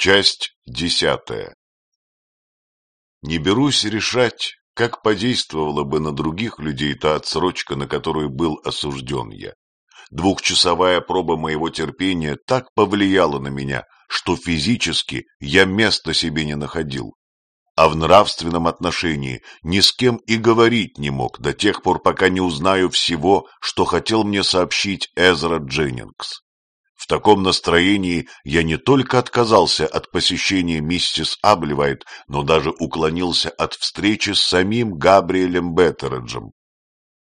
Часть десятая. Не берусь решать, как подействовала бы на других людей та отсрочка, на которую был осужден я. Двухчасовая проба моего терпения так повлияла на меня, что физически я места себе не находил. А в нравственном отношении ни с кем и говорить не мог до тех пор, пока не узнаю всего, что хотел мне сообщить Эзра Дженнингс. В таком настроении я не только отказался от посещения миссис Абливайт, но даже уклонился от встречи с самим Габриэлем Беттереджем.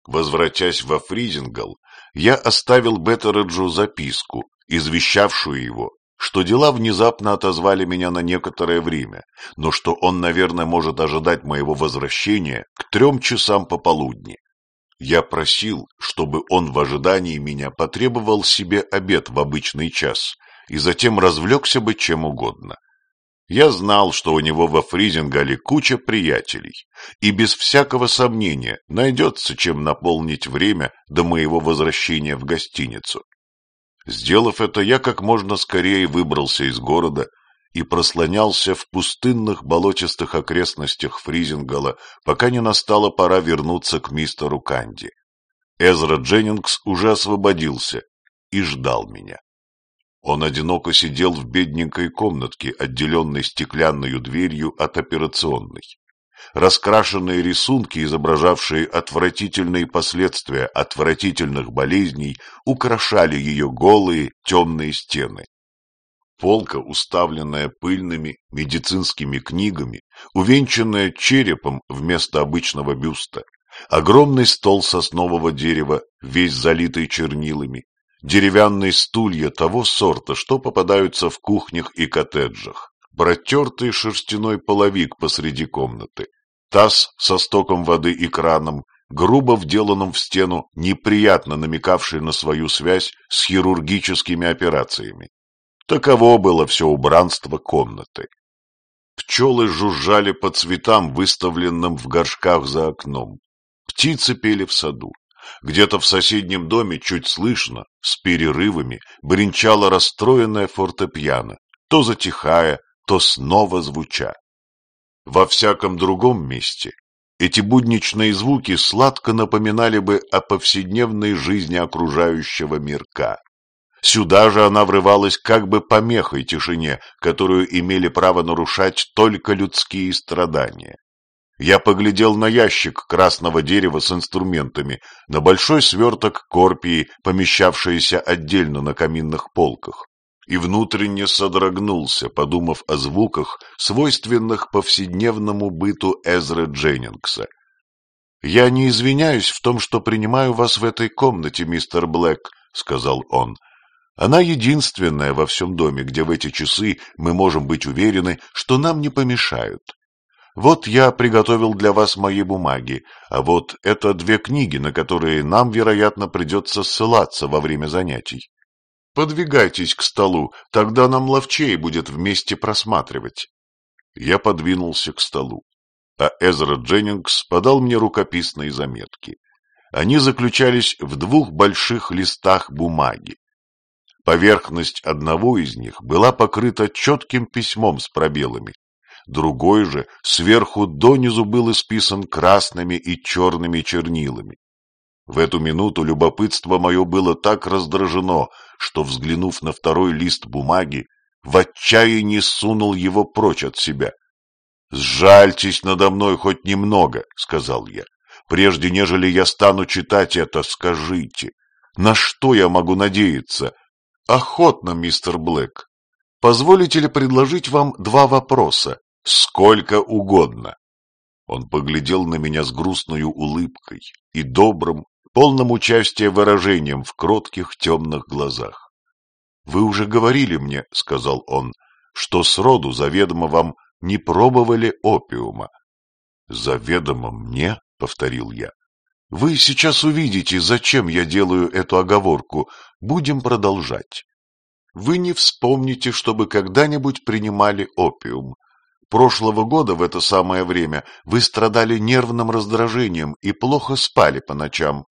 Возвратясь во Фризингал, я оставил Беттереджу записку, извещавшую его, что дела внезапно отозвали меня на некоторое время, но что он, наверное, может ожидать моего возвращения к трем часам пополудни. Я просил, чтобы он в ожидании меня потребовал себе обед в обычный час и затем развлекся бы чем угодно. Я знал, что у него во Фризингале куча приятелей, и без всякого сомнения найдется, чем наполнить время до моего возвращения в гостиницу. Сделав это, я как можно скорее выбрался из города и прослонялся в пустынных болотистых окрестностях Фризингала, пока не настала пора вернуться к мистеру Канди. Эзра Дженнингс уже освободился и ждал меня. Он одиноко сидел в бедненькой комнатке, отделенной стеклянной дверью от операционной. Раскрашенные рисунки, изображавшие отвратительные последствия отвратительных болезней, украшали ее голые темные стены. Полка, уставленная пыльными медицинскими книгами, увенчанная черепом вместо обычного бюста, огромный стол соснового дерева, весь залитый чернилами, деревянные стулья того сорта, что попадаются в кухнях и коттеджах, протертый шерстяной половик посреди комнаты, таз со стоком воды и краном, грубо вделанным в стену, неприятно намекавший на свою связь с хирургическими операциями. Таково было все убранство комнаты. Пчелы жужжали по цветам, выставленным в горшках за окном. Птицы пели в саду. Где-то в соседнем доме чуть слышно, с перерывами, бренчала расстроенная фортепиано, то затихая, то снова звуча. Во всяком другом месте эти будничные звуки сладко напоминали бы о повседневной жизни окружающего мирка. Сюда же она врывалась как бы помехой тишине, которую имели право нарушать только людские страдания. Я поглядел на ящик красного дерева с инструментами, на большой сверток корпии, помещавшийся отдельно на каминных полках, и внутренне содрогнулся, подумав о звуках, свойственных повседневному быту Эзры Дженнингса. «Я не извиняюсь в том, что принимаю вас в этой комнате, мистер Блэк», — сказал он. Она единственная во всем доме, где в эти часы мы можем быть уверены, что нам не помешают. Вот я приготовил для вас мои бумаги, а вот это две книги, на которые нам, вероятно, придется ссылаться во время занятий. Подвигайтесь к столу, тогда нам ловчей будет вместе просматривать. Я подвинулся к столу, а Эзра Дженнингс подал мне рукописные заметки. Они заключались в двух больших листах бумаги. Поверхность одного из них была покрыта четким письмом с пробелами. Другой же сверху донизу был исписан красными и черными чернилами. В эту минуту любопытство мое было так раздражено, что, взглянув на второй лист бумаги, в отчаянии сунул его прочь от себя. «Сжальтесь надо мной хоть немного», — сказал я. «Прежде нежели я стану читать это, скажите, на что я могу надеяться?» Охотно, мистер Блэк. Позволите ли предложить вам два вопроса? Сколько угодно. Он поглядел на меня с грустной улыбкой и добрым, полным участия выражением в кротких темных глазах. «Вы уже говорили мне, — сказал он, — что сроду заведомо вам не пробовали опиума». «Заведомо мне?» — повторил я. Вы сейчас увидите, зачем я делаю эту оговорку. Будем продолжать. Вы не вспомните, чтобы когда-нибудь принимали опиум. Прошлого года в это самое время вы страдали нервным раздражением и плохо спали по ночам.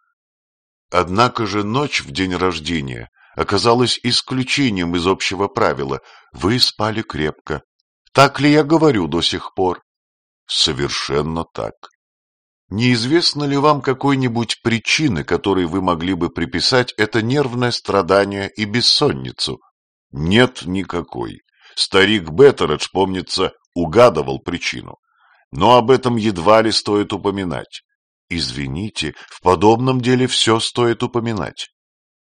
Однако же ночь в день рождения оказалось исключением из общего правила. Вы спали крепко. Так ли я говорю до сих пор? Совершенно так. Неизвестно ли вам какой-нибудь причины, которой вы могли бы приписать это нервное страдание и бессонницу? Нет никакой. Старик Беттередж, помнится, угадывал причину. Но об этом едва ли стоит упоминать. Извините, в подобном деле все стоит упоминать.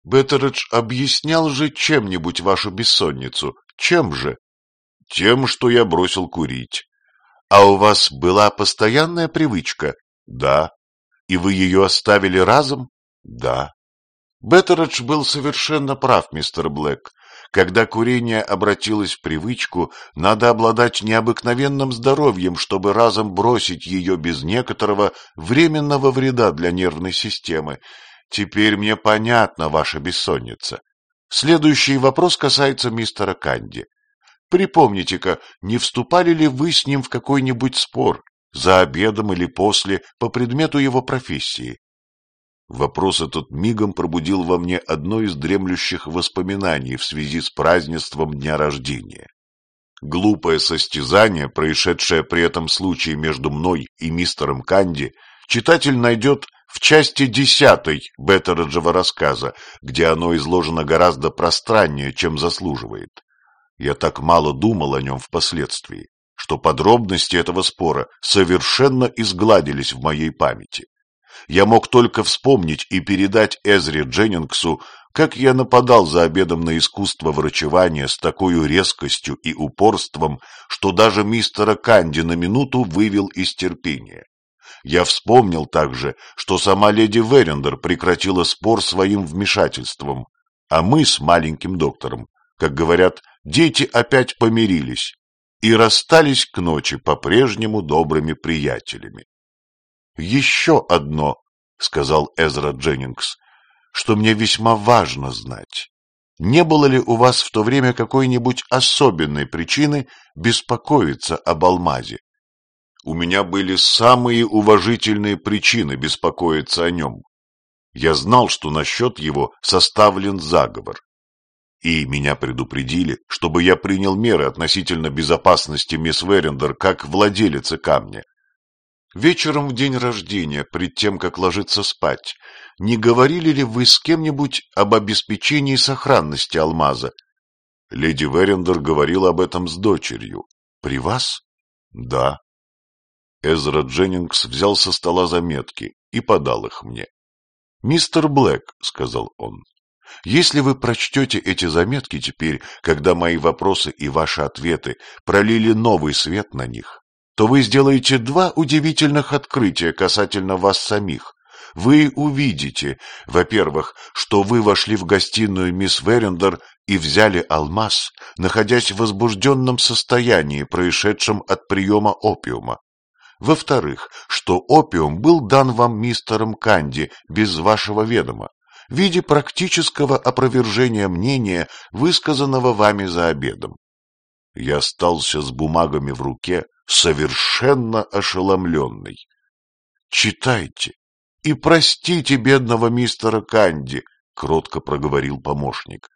Беттередж объяснял же чем-нибудь вашу бессонницу. Чем же? Тем, что я бросил курить. А у вас была постоянная привычка? Да. И вы ее оставили разом? Да. Беттередж был совершенно прав, мистер Блэк. Когда курение обратилось в привычку, надо обладать необыкновенным здоровьем, чтобы разом бросить ее без некоторого временного вреда для нервной системы. Теперь мне понятна ваша бессонница. Следующий вопрос касается мистера Канди. Припомните-ка, не вступали ли вы с ним в какой-нибудь спор, за обедом или после, по предмету его профессии? Вопрос этот мигом пробудил во мне одно из дремлющих воспоминаний в связи с празднеством дня рождения. Глупое состязание, происшедшее при этом случае между мной и мистером Канди, читатель найдет в части десятой Беттереджева рассказа, где оно изложено гораздо пространнее, чем заслуживает. Я так мало думал о нем впоследствии, что подробности этого спора совершенно изгладились в моей памяти я мог только вспомнить и передать Эзре Дженнингсу, как я нападал за обедом на искусство врачевания с такой резкостью и упорством, что даже мистера Канди на минуту вывел из терпения. Я вспомнил также, что сама леди Верендер прекратила спор своим вмешательством, а мы с маленьким доктором, как говорят, дети опять помирились и расстались к ночи по-прежнему добрыми приятелями. «Еще одно», — сказал Эзра Дженнингс, — «что мне весьма важно знать. Не было ли у вас в то время какой-нибудь особенной причины беспокоиться об алмазе? У меня были самые уважительные причины беспокоиться о нем. Я знал, что насчет его составлен заговор. И меня предупредили, чтобы я принял меры относительно безопасности мисс Верендер как владелицы камня. Вечером в день рождения, перед тем, как ложиться спать, не говорили ли вы с кем-нибудь об обеспечении сохранности алмаза? Леди Верендер говорила об этом с дочерью. При вас? Да. Эзра Дженнингс взял со стола заметки и подал их мне. «Мистер Блэк», — сказал он, — «если вы прочтете эти заметки теперь, когда мои вопросы и ваши ответы пролили новый свет на них, то вы сделаете два удивительных открытия касательно вас самих. Вы увидите, во-первых, что вы вошли в гостиную мисс Верендер и взяли алмаз, находясь в возбужденном состоянии, происшедшем от приема опиума. Во-вторых, что опиум был дан вам мистером Канди без вашего ведома, в виде практического опровержения мнения, высказанного вами за обедом. Я остался с бумагами в руке, совершенно ошеломленный. «Читайте и простите бедного мистера Канди», — кротко проговорил помощник.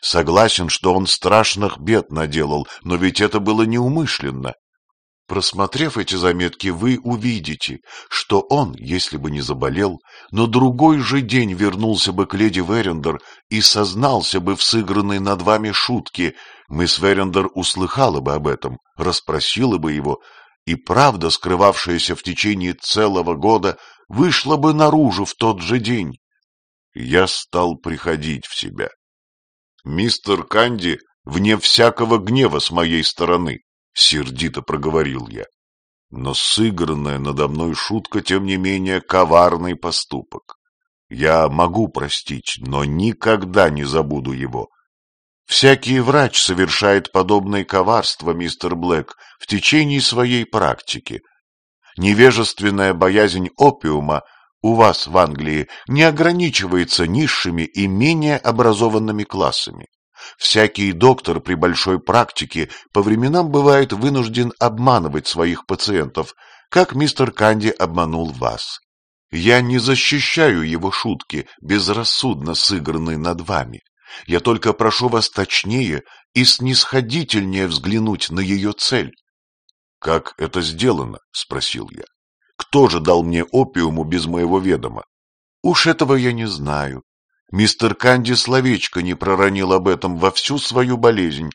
«Согласен, что он страшных бед наделал, но ведь это было неумышленно. Просмотрев эти заметки, вы увидите, что он, если бы не заболел, на другой же день вернулся бы к леди Верендер и сознался бы в сыгранной над вами шутке. Мисс Верендер услыхала бы об этом, расспросила бы его, и правда, скрывавшаяся в течение целого года, вышла бы наружу в тот же день. Я стал приходить в себя. Мистер Канди, вне всякого гнева с моей стороны, — сердито проговорил я. Но сыгранная надо мной шутка, тем не менее, коварный поступок. Я могу простить, но никогда не забуду его. Всякий врач совершает подобное коварство, мистер Блэк, в течение своей практики. Невежественная боязнь опиума у вас в Англии не ограничивается низшими и менее образованными классами. Всякий доктор при большой практике по временам бывает вынужден обманывать своих пациентов, как мистер Канди обманул вас. Я не защищаю его шутки, безрассудно сыгранные над вами. Я только прошу вас точнее и снисходительнее взглянуть на ее цель. — Как это сделано? — спросил я. — Кто же дал мне опиуму без моего ведома? — Уж этого я не знаю. Мистер Канди словечко не проронил об этом во всю свою болезнь.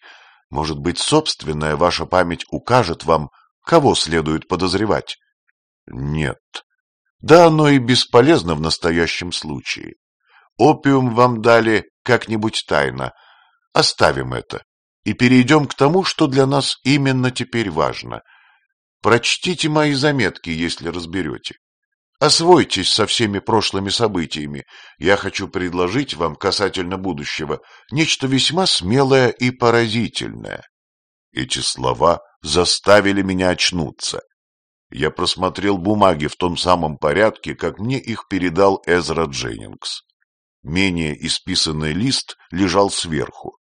Может быть, собственная ваша память укажет вам, кого следует подозревать? — Нет. Да оно и бесполезно в настоящем случае. Опиум вам дали как-нибудь тайно. Оставим это и перейдем к тому, что для нас именно теперь важно. Прочтите мои заметки, если разберете. Освойтесь со всеми прошлыми событиями. Я хочу предложить вам касательно будущего нечто весьма смелое и поразительное. Эти слова заставили меня очнуться. Я просмотрел бумаги в том самом порядке, как мне их передал Эзра Дженнингс. Менее исписанный лист лежал сверху.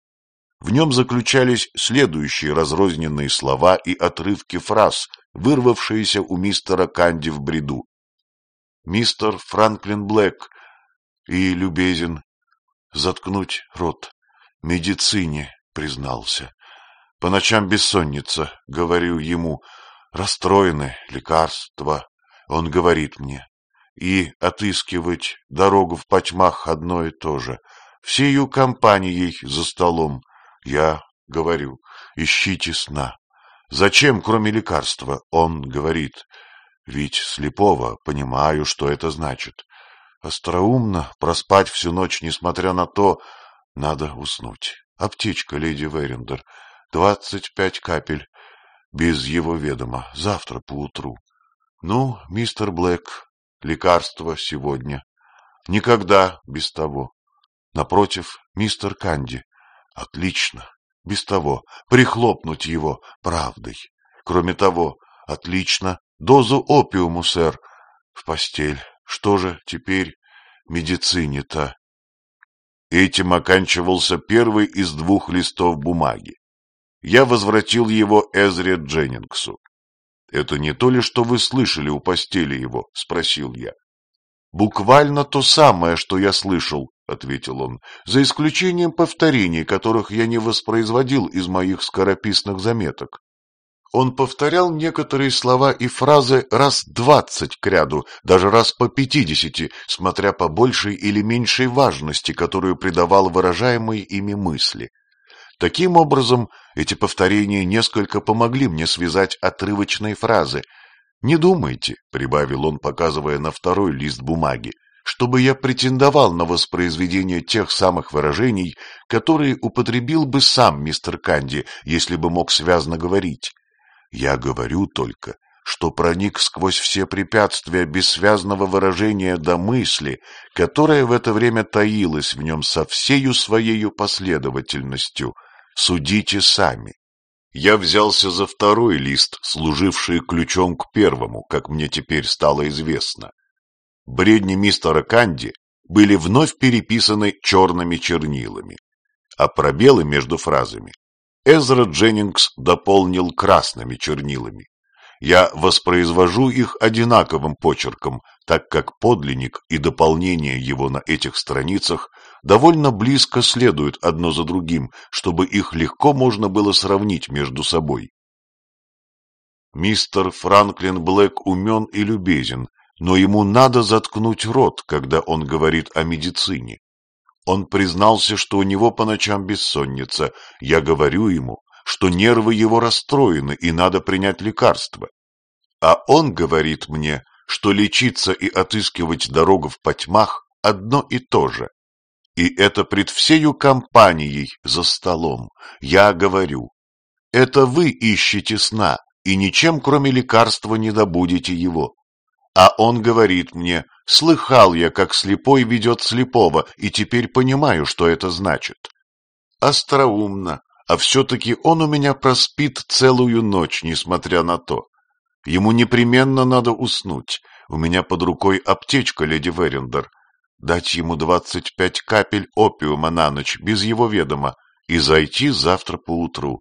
В нем заключались следующие разрозненные слова и отрывки фраз, вырвавшиеся у мистера Канди в бреду. «Мистер Франклин Блэк и любезен заткнуть рот. Медицине признался. По ночам бессонница, говорю ему, расстроены лекарства. Он говорит мне, и отыскивать дорогу в потьмах одно и то же. Всею компанией за столом. Я говорю, ищите сна. Зачем, кроме лекарства? Он говорит, ведь слепого понимаю, что это значит. Остроумно проспать всю ночь, несмотря на то, надо уснуть. Аптечка, леди Верендер, двадцать пять капель, без его ведома, завтра поутру. Ну, мистер Блэк, лекарство сегодня. Никогда без того. Напротив, мистер Канди. Отлично. Без того. Прихлопнуть его правдой. Кроме того, отлично. Дозу опиуму, сэр. В постель. Что же теперь медицине-то? Этим оканчивался первый из двух листов бумаги. Я возвратил его Эзре Дженнингсу. «Это не то ли, что вы слышали у постели его?» — спросил я. «Буквально то самое, что я слышал», — ответил он, «за исключением повторений, которых я не воспроизводил из моих скорописных заметок. Он повторял некоторые слова и фразы раз двадцать к ряду, даже раз по пятидесяти, смотря по большей или меньшей важности, которую придавал выражаемой ими мысли. Таким образом, эти повторения несколько помогли мне связать отрывочные фразы. «Не думайте», — прибавил он, показывая на второй лист бумаги, «чтобы я претендовал на воспроизведение тех самых выражений, которые употребил бы сам мистер Канди, если бы мог связно говорить. Я говорю только, что проник сквозь все препятствия бессвязного выражения до мысли, которая в это время таилась в нем со всею своею последовательностью. Судите сами. Я взялся за второй лист, служивший ключом к первому, как мне теперь стало известно. Бредни мистера Канди были вновь переписаны черными чернилами, а пробелы между фразами Эзра Дженнингс дополнил красными чернилами. Я воспроизвожу их одинаковым почерком, так как подлинник и дополнение его на этих страницах довольно близко следуют одно за другим, чтобы их легко можно было сравнить между собой. Мистер Франклин Блэк умен и любезен, но ему надо заткнуть рот, когда он говорит о медицине. Он признался, что у него по ночам бессонница. Я говорю ему, что нервы его расстроены и надо принять лекарство. А он говорит мне, что лечиться и отыскивать дорогу в потьмах одно и то же. И это пред всею компанией за столом. Я говорю, это вы ищете сна, и ничем, кроме лекарства, не добудете его. А он говорит мне, слыхал я, как слепой ведет слепого, и теперь понимаю, что это значит. Остроумно, а все-таки он у меня проспит целую ночь, несмотря на то. Ему непременно надо уснуть. У меня под рукой аптечка, леди Верендер. Дать ему двадцать пять капель опиума на ночь, без его ведома, и зайти завтра поутру.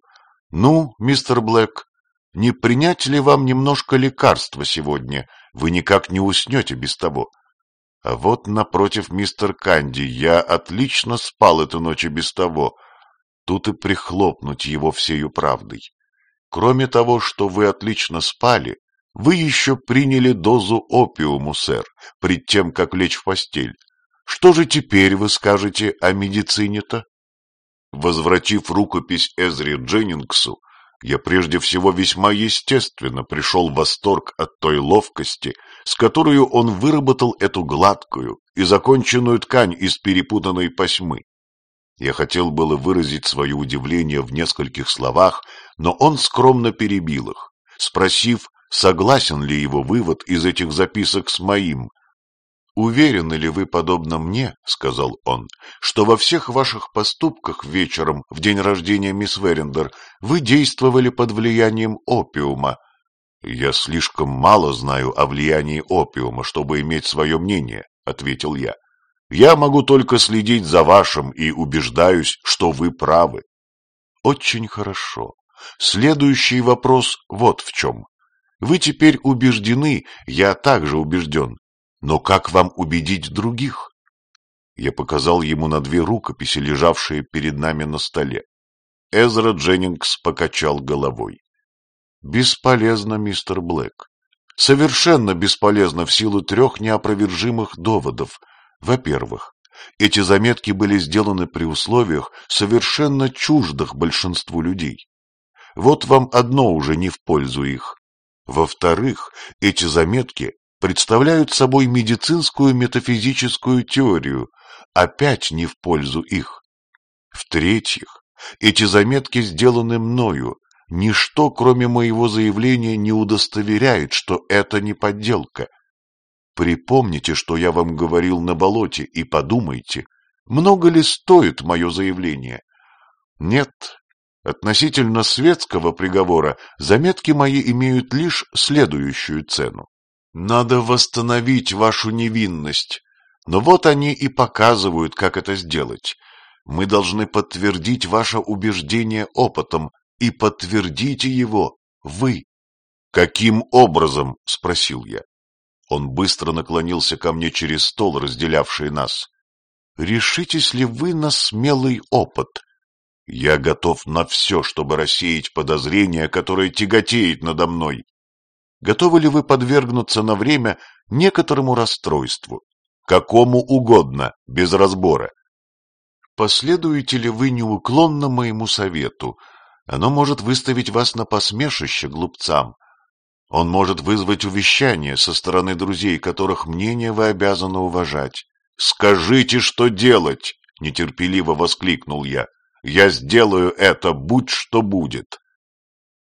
Ну, мистер Блэк, не принять ли вам немножко лекарства сегодня? Вы никак не уснете без того. А вот напротив мистер Канди, я отлично спал эту ночь и без того. Тут и прихлопнуть его всею правдой. Кроме того, что вы отлично спали, вы еще приняли дозу опиуму, сэр, пред тем, как лечь в постель. Что же теперь вы скажете о медицине-то? Возвратив рукопись Эзри Дженнингсу, я прежде всего весьма естественно пришел в восторг от той ловкости, с которой он выработал эту гладкую и законченную ткань из перепутанной посьмы. Я хотел было выразить свое удивление в нескольких словах, но он скромно перебил их, спросив, согласен ли его вывод из этих записок с моим. «Уверены ли вы, подобно мне, — сказал он, — что во всех ваших поступках вечером в день рождения мисс Верендер вы действовали под влиянием опиума?» «Я слишком мало знаю о влиянии опиума, чтобы иметь свое мнение», — ответил я. «Я могу только следить за вашим и убеждаюсь, что вы правы». «Очень хорошо. Следующий вопрос вот в чем. Вы теперь убеждены, я также убежден. Но как вам убедить других? Я показал ему на две рукописи, лежавшие перед нами на столе. Эзра Дженнингс покачал головой. Бесполезно, мистер Блэк. Совершенно бесполезно в силу трех неопровержимых доводов. Во-первых, эти заметки были сделаны при условиях, совершенно чуждых большинству людей. Вот вам одно уже не в пользу их. Во-вторых, эти заметки представляют собой медицинскую метафизическую теорию, опять не в пользу их. В-третьих, эти заметки сделаны мною, ничто, кроме моего заявления, не удостоверяет, что это не подделка. Припомните, что я вам говорил на болоте, и подумайте, много ли стоит мое заявление. Нет, Относительно светского приговора заметки мои имеют лишь следующую цену. Надо восстановить вашу невинность. Но вот они и показывают, как это сделать. Мы должны подтвердить ваше убеждение опытом, и подтвердите его вы. Каким образом? — спросил я. Он быстро наклонился ко мне через стол, разделявший нас. Решитесь ли вы на смелый опыт? Я готов на все, чтобы рассеять подозрение, которое тяготеет надо мной. Готовы ли вы подвергнуться на время некоторому расстройству? Какому угодно, без разбора. Последуете ли вы неуклонно моему совету? Оно может выставить вас на посмешище глупцам. Он может вызвать увещание со стороны друзей, которых мнение вы обязаны уважать. «Скажите, что делать!» — нетерпеливо воскликнул я. Я сделаю это, будь что будет.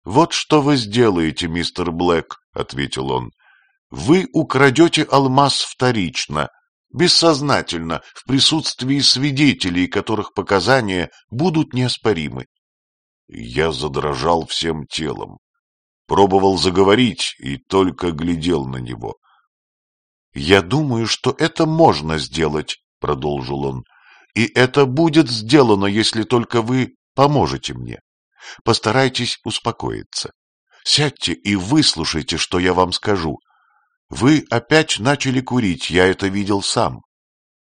— Вот что вы сделаете, мистер Блэк, — ответил он. — Вы украдете алмаз вторично, бессознательно, в присутствии свидетелей, которых показания будут неоспоримы. Я задрожал всем телом, пробовал заговорить и только глядел на него. — Я думаю, что это можно сделать, — продолжил он. И это будет сделано, если только вы поможете мне. Постарайтесь успокоиться. Сядьте и выслушайте, что я вам скажу. Вы опять начали курить, я это видел сам.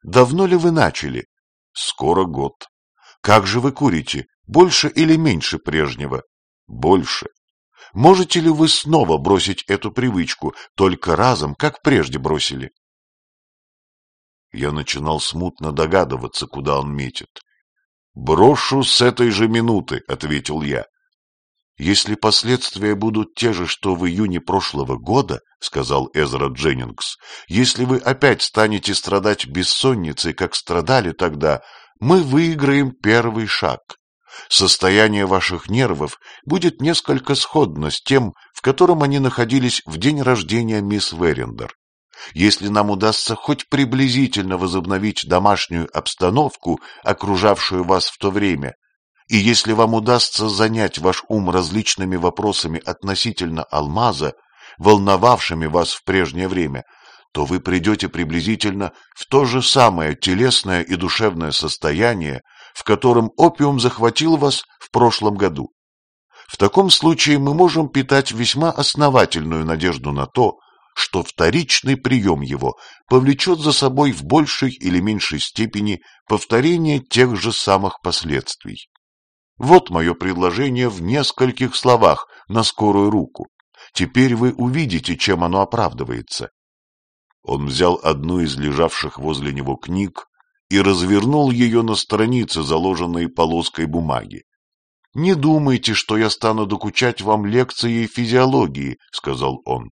Давно ли вы начали? Скоро год. Как же вы курите? Больше или меньше прежнего? Больше. Можете ли вы снова бросить эту привычку, только разом, как прежде бросили? Я начинал смутно догадываться, куда он метит. «Брошу с этой же минуты», — ответил я. «Если последствия будут те же, что в июне прошлого года, — сказал Эзра Дженнингс, — если вы опять станете страдать бессонницей, как страдали тогда, мы выиграем первый шаг. Состояние ваших нервов будет несколько сходно с тем, в котором они находились в день рождения мисс Верендер. Если нам удастся хоть приблизительно возобновить домашнюю обстановку, окружавшую вас в то время, и если вам удастся занять ваш ум различными вопросами относительно алмаза, волновавшими вас в прежнее время, то вы придете приблизительно в то же самое телесное и душевное состояние, в котором опиум захватил вас в прошлом году. В таком случае мы можем питать весьма основательную надежду на то, что вторичный прием его повлечет за собой в большей или меньшей степени повторение тех же самых последствий. Вот мое предложение в нескольких словах на скорую руку. Теперь вы увидите, чем оно оправдывается. Он взял одну из лежавших возле него книг и развернул ее на странице, заложенной полоской бумаги. «Не думайте, что я стану докучать вам лекцией физиологии», — сказал он.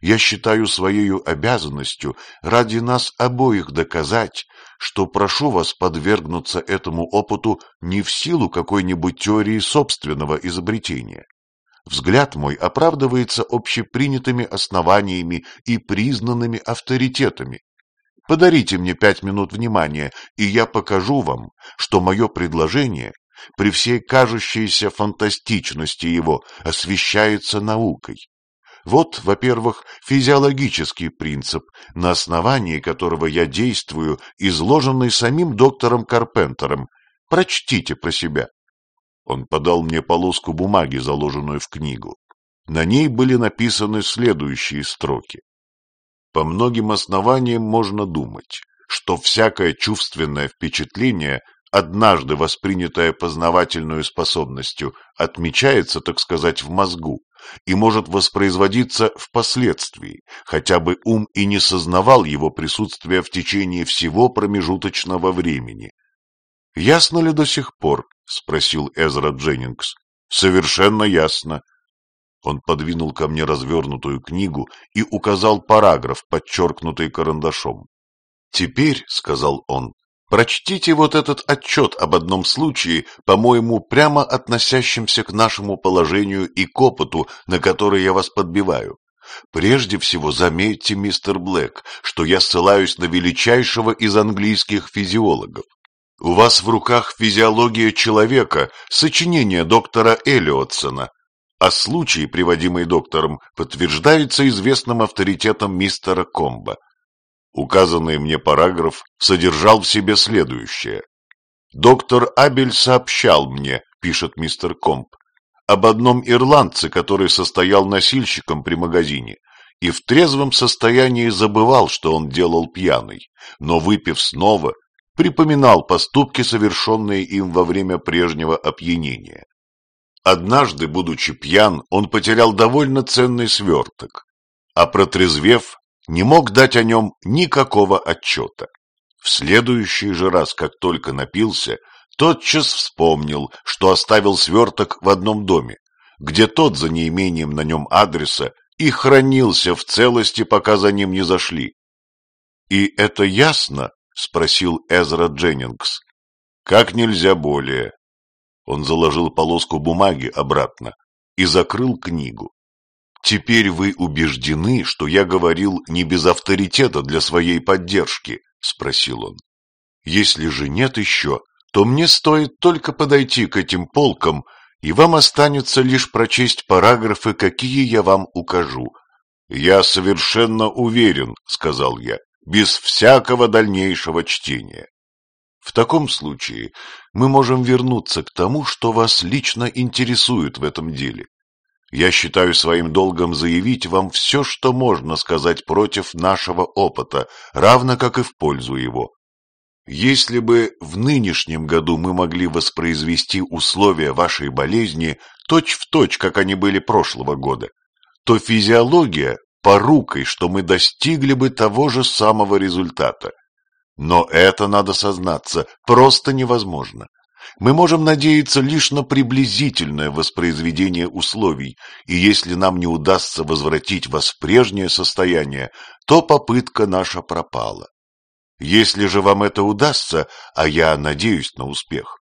«Я считаю своей обязанностью ради нас обоих доказать, что прошу вас подвергнуться этому опыту не в силу какой-нибудь теории собственного изобретения. Взгляд мой оправдывается общепринятыми основаниями и признанными авторитетами. Подарите мне пять минут внимания, и я покажу вам, что мое предложение, при всей кажущейся фантастичности его, освещается наукой. Вот, во-первых, физиологический принцип, на основании которого я действую, изложенный самим доктором Карпентером. Прочтите про себя. Он подал мне полоску бумаги, заложенную в книгу. На ней были написаны следующие строки. По многим основаниям можно думать, что всякое чувственное впечатление, однажды воспринятое познавательную способностью, отмечается, так сказать, в мозгу и может воспроизводиться впоследствии, хотя бы ум и не сознавал его присутствия в течение всего промежуточного времени. Ясно ли до сих пор, — спросил Эзра Дженнингс. — Совершенно ясно. Он подвинул ко мне развернутую книгу и указал параграф, подчеркнутый карандашом. — Теперь, — сказал он, — прочтите вот этот отчет об одном случае, по-моему, прямо относящемся к нашему положению и к опыту, на который я вас подбиваю. Прежде всего заметьте, мистер Блэк, что я ссылаюсь на величайшего из английских физиологов. У вас в руках физиология человека, сочинение доктора Эллиотсона, а случай, приводимый доктором, подтверждается известным авторитетом мистера Комба. Указанный мне параграф содержал в себе следующее. «Доктор Абель сообщал мне, — пишет мистер Комб, — об одном ирландце, который состоял носильщиком при магазине, и в трезвом состоянии забывал, что он делал пьяный, но, выпив снова, припоминал поступки, совершенные им во время прежнего опьянения. Однажды, будучи пьян, он потерял довольно ценный сверток, а протрезвев, не мог дать о нем никакого отчета. В следующий же раз, как только напился, тотчас вспомнил, что оставил сверток в одном доме, где тот за неимением на нем адреса и хранился в целости, пока за ним не зашли. И это ясно, — спросил Эзра Дженнингс. «Как нельзя более». Он заложил полоску бумаги обратно и закрыл книгу. «Теперь вы убеждены, что я говорил не без авторитета для своей поддержки?» — спросил он. «Если же нет еще, то мне стоит только подойти к этим полкам, и вам останется лишь прочесть параграфы, какие я вам укажу». «Я совершенно уверен», — сказал я, без всякого дальнейшего чтения. В таком случае мы можем вернуться к тому, что вас лично интересует в этом деле. Я считаю своим долгом заявить вам все, что можно сказать против нашего опыта, равно как и в пользу его. Если бы в нынешнем году мы могли воспроизвести условия вашей болезни точь-в-точь, точь, как они были прошлого года, то физиология порукой, что мы достигли бы того же самого результата. Но это, надо сознаться, просто невозможно. Мы можем надеяться лишь на приблизительное воспроизведение условий, и если нам не удастся возвратить вас в прежнее состояние, то попытка наша пропала. Если же вам это удастся, а я надеюсь на успех,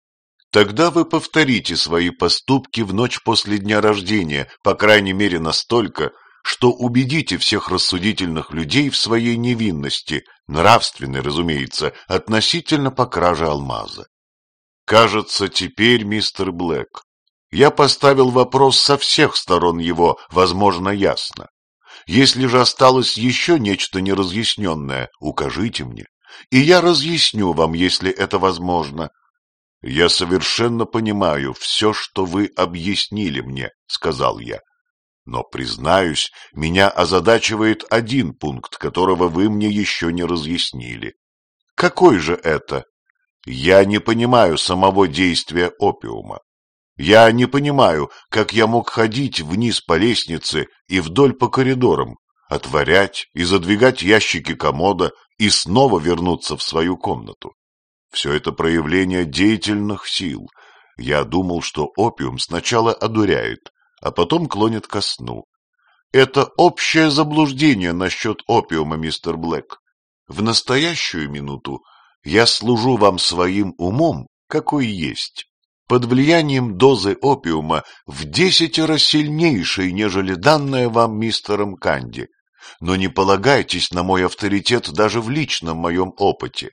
тогда вы повторите свои поступки в ночь после дня рождения, по крайней мере настолько, что убедите всех рассудительных людей в своей невинности, нравственной, разумеется, относительно по краже алмаза. Кажется, теперь, мистер Блэк, я поставил вопрос со всех сторон его, возможно, ясно. Если же осталось еще нечто неразъясненное, укажите мне, и я разъясню вам, если это возможно. Я совершенно понимаю все, что вы объяснили мне, — сказал я. Но, признаюсь, меня озадачивает один пункт, которого вы мне еще не разъяснили. Какой же это? Я не понимаю самого действия опиума. Я не понимаю, как я мог ходить вниз по лестнице и вдоль по коридорам, отворять и задвигать ящики комода и снова вернуться в свою комнату. Все это проявление деятельных сил. Я думал, что опиум сначала одуряет, а потом клонит ко сну. Это общее заблуждение насчет опиума, мистер Блэк. В настоящую минуту я служу вам своим умом, какой есть, под влиянием дозы опиума в десятеро сильнейшей, нежели данная вам мистером Канди. Но не полагайтесь на мой авторитет даже в личном моем опыте.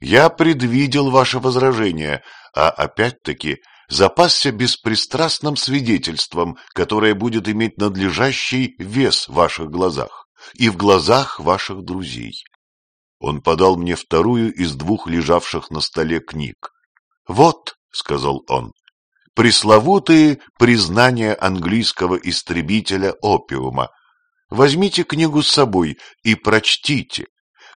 Я предвидел ваше возражение, а опять-таки запасся беспристрастным свидетельством, которое будет иметь надлежащий вес в ваших глазах и в глазах ваших друзей. Он подал мне вторую из двух лежавших на столе книг. «Вот», — сказал он, — «пресловутые признания английского истребителя опиума. Возьмите книгу с собой и прочтите,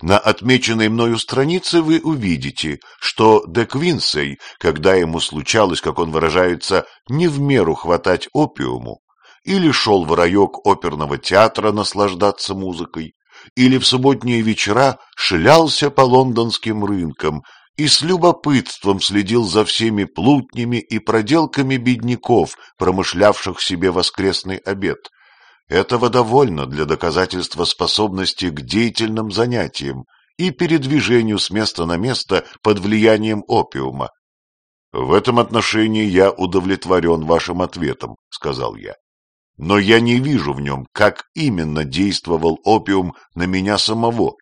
на отмеченной мною странице вы увидите, что де Квинсей, когда ему случалось, как он выражается, не в меру хватать опиуму, или шел в райок оперного театра наслаждаться музыкой, или в субботние вечера шлялся по лондонским рынкам и с любопытством следил за всеми плутнями и проделками бедняков, промышлявших себе воскресный обед, этого довольно для доказательства способности к деятельным занятиям и передвижению с места на место под влиянием опиума. «В этом отношении я удовлетворен вашим ответом», — сказал я. «Но я не вижу в нем, как именно действовал опиум на меня самого».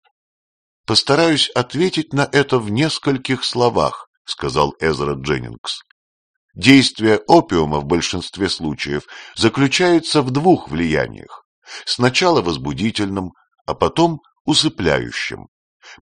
«Постараюсь ответить на это в нескольких словах», — сказал Эзра Дженнингс. Действие опиума в большинстве случаев заключается в двух влияниях. Сначала возбудительным, а потом усыпляющим.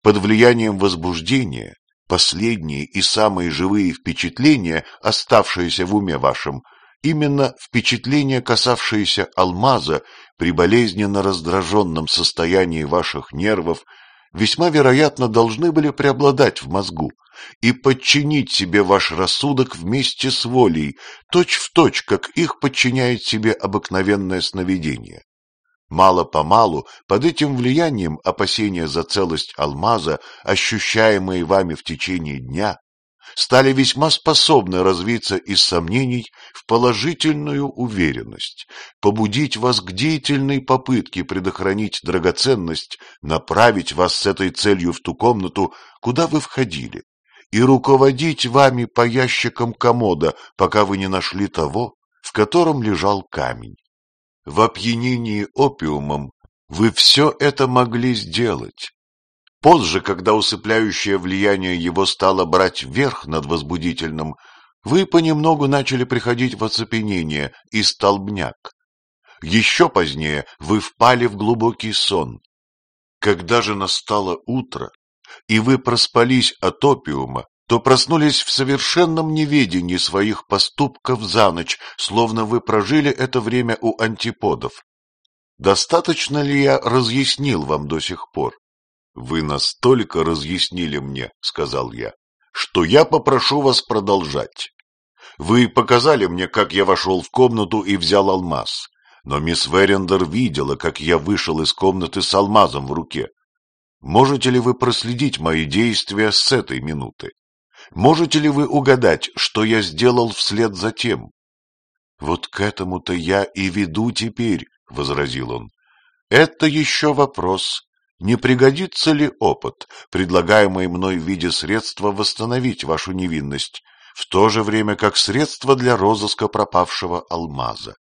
Под влиянием возбуждения последние и самые живые впечатления, оставшиеся в уме вашем, именно впечатления, касавшиеся алмаза при болезненно раздраженном состоянии ваших нервов, весьма вероятно должны были преобладать в мозгу, и подчинить себе ваш рассудок вместе с волей, точь-в-точь, точь, как их подчиняет себе обыкновенное сновидение. Мало-помалу, под этим влиянием опасения за целость алмаза, ощущаемые вами в течение дня, стали весьма способны развиться из сомнений в положительную уверенность, побудить вас к деятельной попытке предохранить драгоценность, направить вас с этой целью в ту комнату, куда вы входили, и руководить вами по ящикам комода, пока вы не нашли того, в котором лежал камень. В опьянении опиумом вы все это могли сделать. Позже, когда усыпляющее влияние его стало брать верх над возбудительным, вы понемногу начали приходить в оцепенение и столбняк. Еще позднее вы впали в глубокий сон. Когда же настало утро, и вы проспались от опиума, то проснулись в совершенном неведении своих поступков за ночь, словно вы прожили это время у антиподов. Достаточно ли я разъяснил вам до сих пор? Вы настолько разъяснили мне, сказал я, что я попрошу вас продолжать. Вы показали мне, как я вошел в комнату и взял алмаз, но мисс Верендер видела, как я вышел из комнаты с алмазом в руке. Можете ли вы проследить мои действия с этой минуты? Можете ли вы угадать, что я сделал вслед за тем? Вот к этому-то я и веду теперь, — возразил он. Это еще вопрос. Не пригодится ли опыт, предлагаемый мной в виде средства восстановить вашу невинность, в то же время как средство для розыска пропавшего алмаза?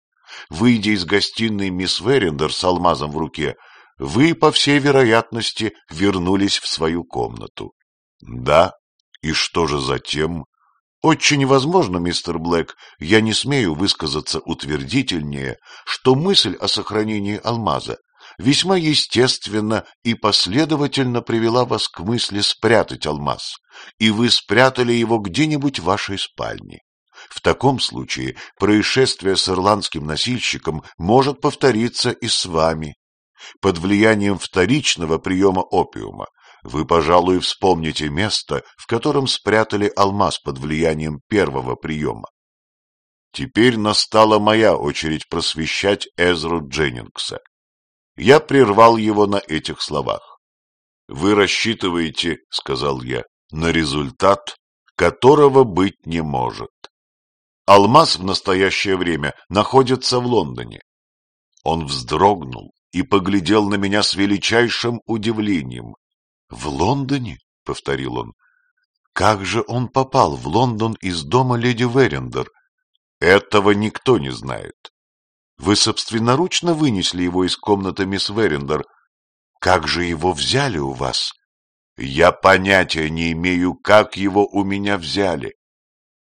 Выйдя из гостиной мисс Верендер с алмазом в руке, вы, по всей вероятности, вернулись в свою комнату. Да, и что же затем? Очень возможно, мистер Блэк, я не смею высказаться утвердительнее, что мысль о сохранении алмаза весьма естественно и последовательно привела вас к мысли спрятать алмаз, и вы спрятали его где-нибудь в вашей спальне. В таком случае происшествие с ирландским носильщиком может повториться и с вами. Под влиянием вторичного приема опиума вы, пожалуй, вспомните место, в котором спрятали алмаз под влиянием первого приема. Теперь настала моя очередь просвещать Эзру Дженнингса. Я прервал его на этих словах. «Вы рассчитываете, — сказал я, — на результат, которого быть не может. Алмаз в настоящее время находится в Лондоне. Он вздрогнул и поглядел на меня с величайшим удивлением. — В Лондоне? — повторил он. — Как же он попал в Лондон из дома леди Верендер? — Этого никто не знает. Вы собственноручно вынесли его из комнаты мисс Верендер. Как же его взяли у вас? Я понятия не имею, как его у меня взяли.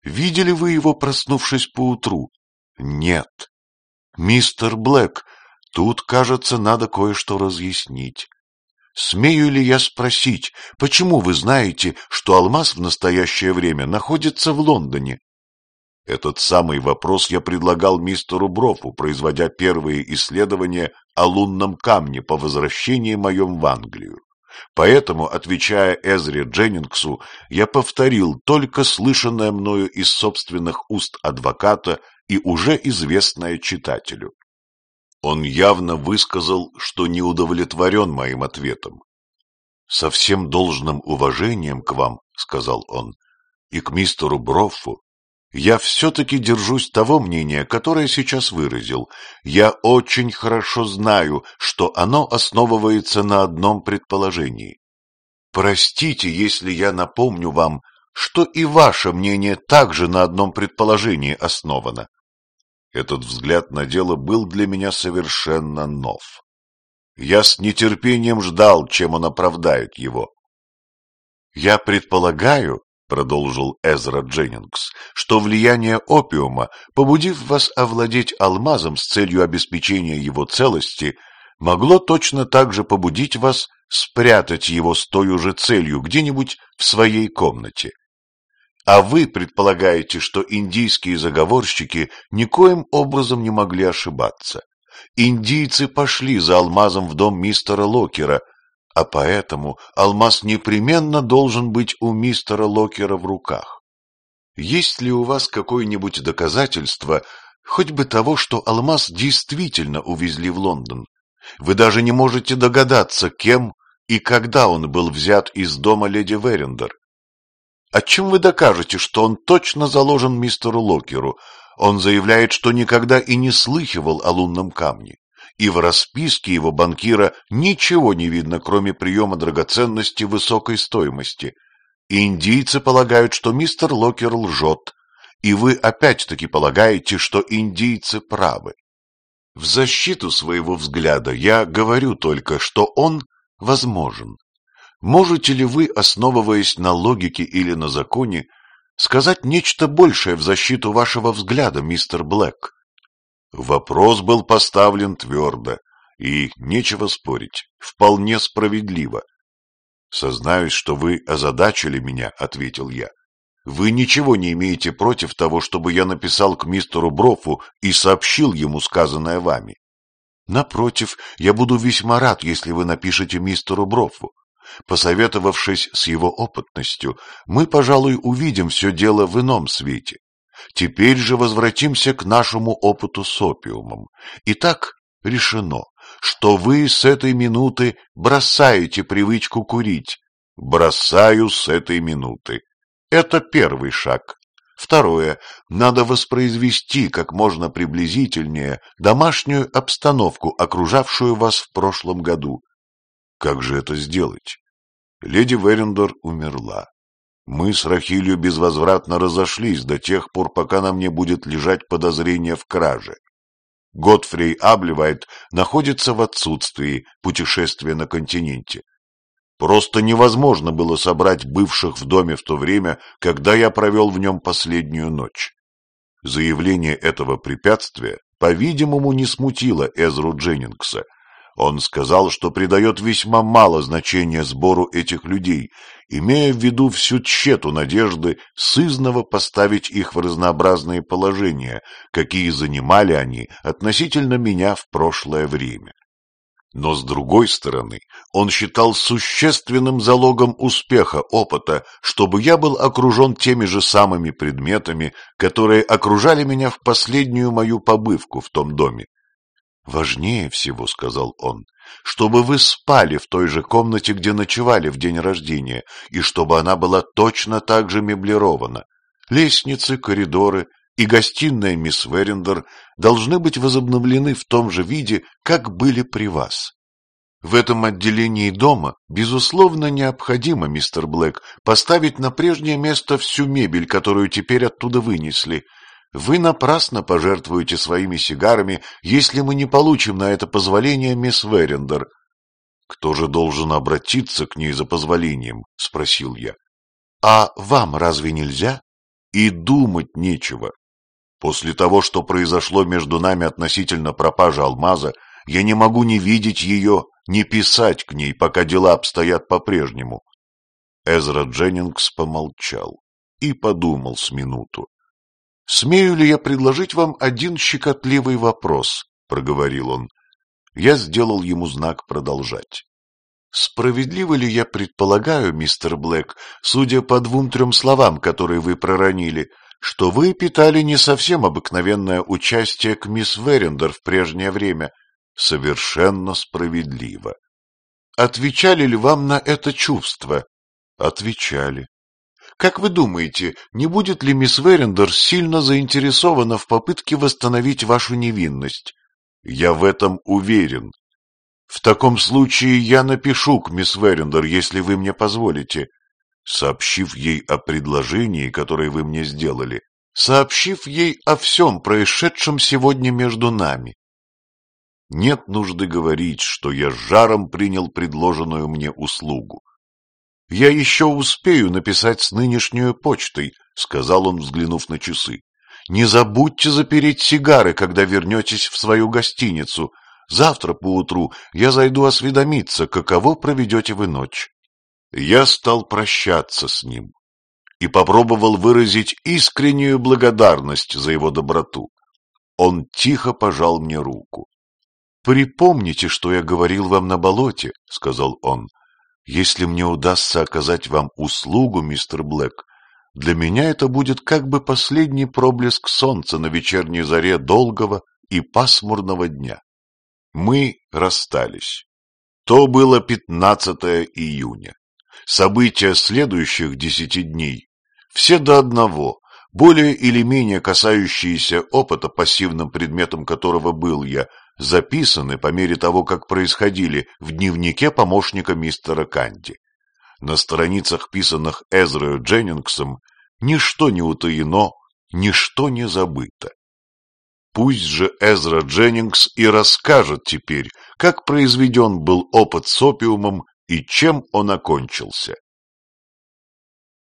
Видели вы его, проснувшись поутру? Нет. Мистер Блэк, тут, кажется, надо кое-что разъяснить. Смею ли я спросить, почему вы знаете, что алмаз в настоящее время находится в Лондоне? Этот самый вопрос я предлагал мистеру Брофу, производя первые исследования о лунном камне по возвращении моем в Англию. Поэтому, отвечая Эзре Дженнингсу, я повторил только слышанное мною из собственных уст адвоката и уже известное читателю. Он явно высказал, что не удовлетворен моим ответом. «Со всем должным уважением к вам, — сказал он, — и к мистеру Броффу, я все-таки держусь того мнения, которое сейчас выразил. Я очень хорошо знаю, что оно основывается на одном предположении. Простите, если я напомню вам, что и ваше мнение также на одном предположении основано. Этот взгляд на дело был для меня совершенно нов. Я с нетерпением ждал, чем он оправдает его. Я предполагаю, продолжил Эзра Дженнингс, что влияние опиума, побудив вас овладеть алмазом с целью обеспечения его целости, могло точно так же побудить вас спрятать его с той же целью где-нибудь в своей комнате. А вы предполагаете, что индийские заговорщики никоим образом не могли ошибаться. Индийцы пошли за алмазом в дом мистера Локера, а поэтому алмаз непременно должен быть у мистера Локера в руках. Есть ли у вас какое-нибудь доказательство, хоть бы того, что алмаз действительно увезли в Лондон? Вы даже не можете догадаться, кем и когда он был взят из дома леди Верендер. А чем вы докажете, что он точно заложен мистеру Локеру? Он заявляет, что никогда и не слыхивал о лунном камне и в расписке его банкира ничего не видно, кроме приема драгоценности высокой стоимости. Индийцы полагают, что мистер Локер лжет, и вы опять-таки полагаете, что индийцы правы. В защиту своего взгляда я говорю только, что он возможен. Можете ли вы, основываясь на логике или на законе, сказать нечто большее в защиту вашего взгляда, мистер Блэк? Вопрос был поставлен твердо, и, нечего спорить, вполне справедливо. «Сознаюсь, что вы озадачили меня», — ответил я. «Вы ничего не имеете против того, чтобы я написал к мистеру Брофу и сообщил ему сказанное вами?» «Напротив, я буду весьма рад, если вы напишете мистеру Брофу. Посоветовавшись с его опытностью, мы, пожалуй, увидим все дело в ином свете. Теперь же возвратимся к нашему опыту с опиумом. Итак, решено, что вы с этой минуты бросаете привычку курить. Бросаю с этой минуты. Это первый шаг. Второе. Надо воспроизвести как можно приблизительнее домашнюю обстановку, окружавшую вас в прошлом году. Как же это сделать? Леди Верендор умерла. Мы с Рахилью безвозвратно разошлись до тех пор, пока на мне будет лежать подозрение в краже. Готфрей Абливайт находится в отсутствии путешествия на континенте. Просто невозможно было собрать бывших в доме в то время, когда я провел в нем последнюю ночь. Заявление этого препятствия, по-видимому, не смутило Эзру Дженнингса. Он сказал, что придает весьма мало значения сбору этих людей, имея в виду всю тщету надежды сызново поставить их в разнообразные положения, какие занимали они относительно меня в прошлое время. Но, с другой стороны, он считал существенным залогом успеха опыта, чтобы я был окружен теми же самыми предметами, которые окружали меня в последнюю мою побывку в том доме. «Важнее всего, — сказал он, — чтобы вы спали в той же комнате, где ночевали в день рождения, и чтобы она была точно так же меблирована. Лестницы, коридоры и гостиная мисс Верендер должны быть возобновлены в том же виде, как были при вас. В этом отделении дома, безусловно, необходимо, мистер Блэк, поставить на прежнее место всю мебель, которую теперь оттуда вынесли, вы напрасно пожертвуете своими сигарами, если мы не получим на это позволение, мисс Верендер. — Кто же должен обратиться к ней за позволением? — спросил я. — А вам разве нельзя? И думать нечего. После того, что произошло между нами относительно пропажи алмаза, я не могу ни видеть ее, ни писать к ней, пока дела обстоят по-прежнему. Эзра Дженнингс помолчал и подумал с минуту. «Смею ли я предложить вам один щекотливый вопрос?» — проговорил он. Я сделал ему знак продолжать. «Справедливо ли я предполагаю, мистер Блэк, судя по двум-трем словам, которые вы проронили, что вы питали не совсем обыкновенное участие к мисс Верендер в прежнее время?» «Совершенно справедливо». «Отвечали ли вам на это чувство?» «Отвечали». Как вы думаете, не будет ли мисс Верендер сильно заинтересована в попытке восстановить вашу невинность? Я в этом уверен. В таком случае я напишу к мисс Верендер, если вы мне позволите, сообщив ей о предложении, которое вы мне сделали, сообщив ей о всем происшедшем сегодня между нами. Нет нужды говорить, что я с жаром принял предложенную мне услугу. «Я еще успею написать с нынешней почтой», — сказал он, взглянув на часы. «Не забудьте запереть сигары, когда вернетесь в свою гостиницу. Завтра поутру я зайду осведомиться, каково проведете вы ночь». Я стал прощаться с ним и попробовал выразить искреннюю благодарность за его доброту. Он тихо пожал мне руку. «Припомните, что я говорил вам на болоте», — сказал он. Если мне удастся оказать вам услугу, мистер Блэк, для меня это будет как бы последний проблеск солнца на вечерней заре долгого и пасмурного дня. Мы расстались. То было 15 июня. События следующих десяти дней, все до одного, более или менее касающиеся опыта, пассивным предметом которого был я, записаны по мере того, как происходили в дневнике помощника мистера Канди. На страницах, писанных Эзрою Дженнингсом, ничто не утаено, ничто не забыто. Пусть же Эзра Дженнингс и расскажет теперь, как произведен был опыт с опиумом и чем он окончился.